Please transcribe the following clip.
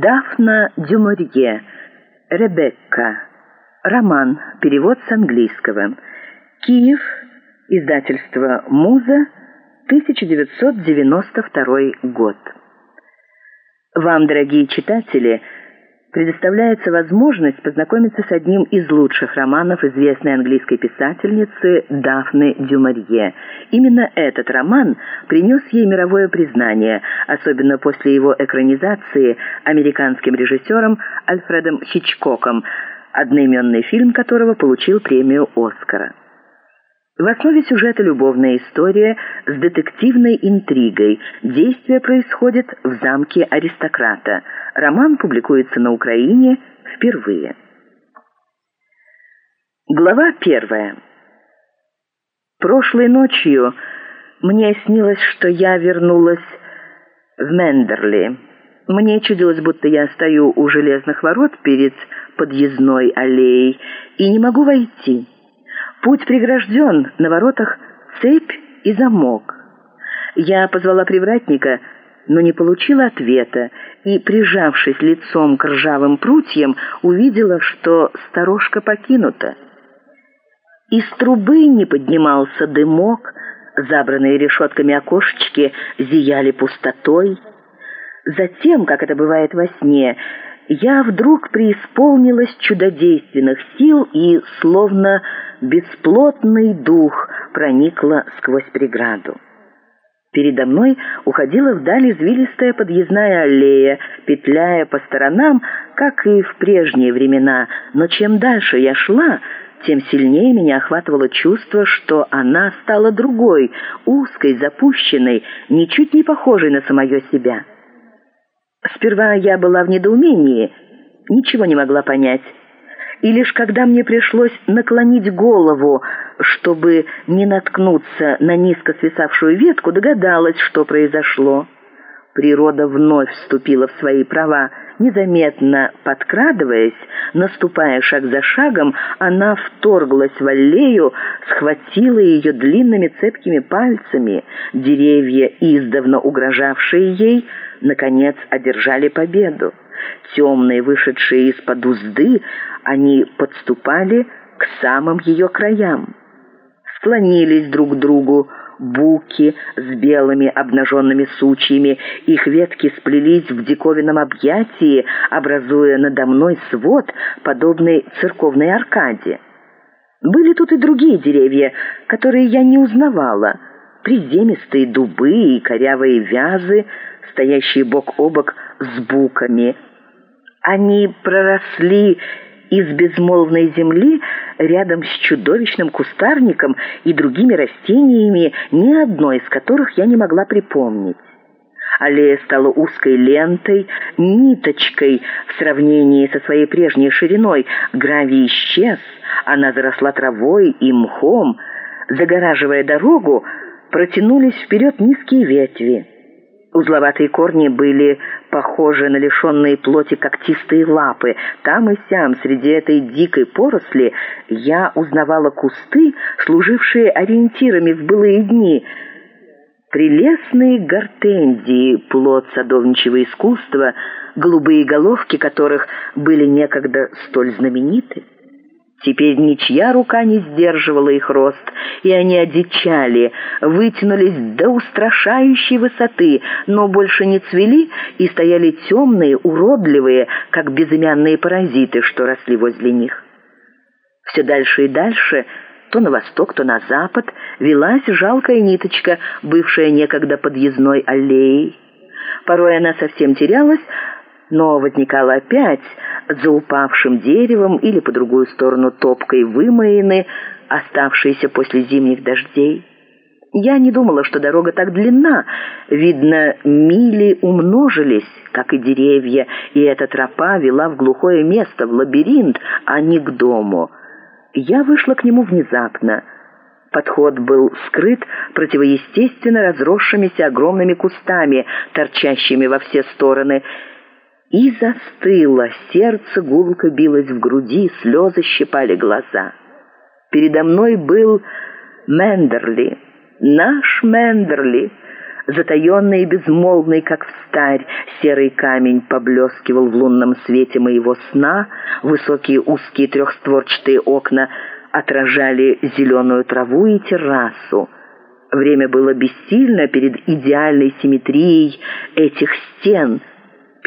Дафна Дюморье. Ребекка. Роман. Перевод с английского.Киев. Издательство «Муза», 1992 год. Вам, дорогие читатели, предоставляется возможность познакомиться с одним из лучших романов известной английской писательницы Дафны Дюмарье. Именно этот роман принес ей мировое признание, особенно после его экранизации американским режиссером Альфредом Хичкоком, одноименный фильм которого получил премию «Оскара». В основе сюжета любовная история с детективной интригой. Действие происходит в замке аристократа. Роман публикуется наУкраине впервые. Глава первая. Прошлой ночью мне снилось, что я вернулась в Мендерли. Мне чудилось, будто я стою у железных ворот перед подъездной аллеей и не могу войти. Путь прегражден, на воротах цепь и замок. Я позвала привратника, но не получила ответа, и, прижавшись лицом к ржавым прутьям, увидела, что сторожка покинута. Из трубы не поднимался дымок, забранные решетками окошечки зияли пустотой. Затем, как это бывает во сне, я вдруг преисполнилась чудодейственных сил и, словно бесплотный дух, проникла сквозь преграду. Передо мной уходила вдаль извилистая подъездная аллея, петляя по сторонам, как и в прежние времена, но чем дальше я шла, тем сильнее меня охватывало чувство, что она стала другой, узкой, запущенной, ничуть не похожей на самое себя. Сперва я была в недоумении, ничего не могла понять. И лишь когда мне пришлось наклонить голову, чтобы не наткнуться на низко свисавшую ветку, догадалась, что произошло. Природа вновь вступила в свои права. Незаметно подкрадываясь, наступая шаг за шагом, она вторглась в аллею, схватила ее длинными цепкими пальцами. Деревья, издавна угрожавшие ей, наконец одержали победу. Темные, вышедшие из-под узды, они подступали к самым ее краям. Склонились друг к другу буки с белыми обнаженными сучьями, их ветки сплелись в диковинном объятии, образуя надо мной свод, подобный церковной аркаде. Были тут и другие деревья, которые я не узнавала, приземистые дубы и корявые вязы, стоящие бок о бок с буками. Они проросли из безмолвной земли рядом с чудовищным кустарником и другими растениями, ни одной из которых я не могла припомнить. Аллея стала узкой лентой, ниточкой в сравнении со своей прежней шириной. Гравий исчез, она заросла травой и мхом. Загораживая дорогу, протянулись вперед низкие ветви. Узловатые корни были похожи на лишенные плоти когтистые лапы. Там и сям, среди этой дикой поросли, я узнавала кусты, служившие ориентирами в былые дни. Прелестные гортензии, плод садовничьего искусства, голубые головки которых были некогда столь знамениты. Теперь ничья рука не сдерживала их рост, и они одичали, вытянулись до устрашающей высоты, но больше не цвели и стояли темные, уродливые, как безымянные паразиты, что росли возле них. Все дальше и дальше, то на восток, то на запад, велась жалкая ниточка, бывшая некогда подъездной аллеей. Порой она совсем терялась, но возникала опять за упавшим деревом или по другую сторону топкой вымоины, оставшиеся после зимних дождей. Я не думала, что дорога так длинна. Видно, мили умножились, как и деревья, и эта тропа вела в глухое место, в лабиринт, а не к дому. Я вышла к нему внезапно. Подход был скрыт противоестественно разросшимися огромными кустами, торчащими во все стороны, и застыло, сердце гулко билось в груди, слезы щипали глаза. Передо мной был Наш затаенный и безмолвный, как встарь, серый камень поблескивал в лунном свете моего сна, высокие узкие трехстворчатые окна отражали зеленую траву и террасу. Время было бессильно перед идеальной симметрией этих стен —